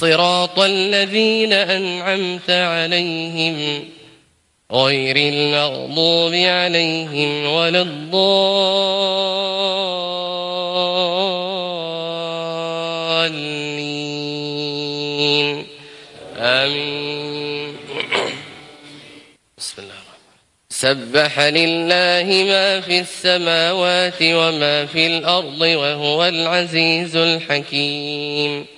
صراط الذين أنعمت عليهم غير المغضوب عليهم ولا الضالين. آمين. بسم الله سبح لله ما في السماوات وما في الأرض وهو العزيز الحكيم.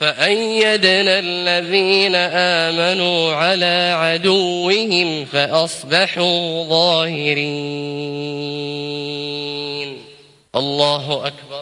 فأيدنا الذين آمنوا على عدوهم فأصبحوا ظاهرين. الله أكبر.